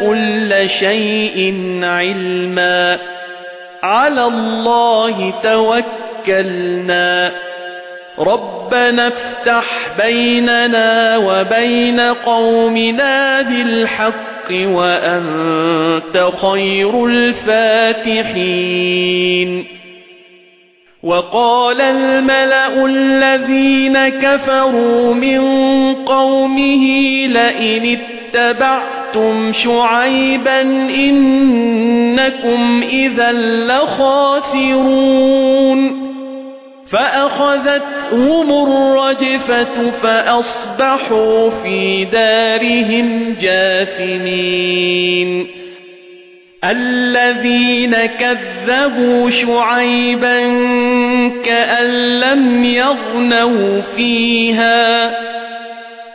كل شيء علما على الله توكلنا ربنا افتح بيننا وبين قومنا بالحق وأنت خير الفاتحين وقال الملأ الذين كفروا من قومه لئن اتبعتم شعيبا إنكم إذا لخاسرون فأخذتهم الرجفة فأصبحوا في دارهم جاثمين الذين كذبوا شعيبا كأن لم يغنوا فيها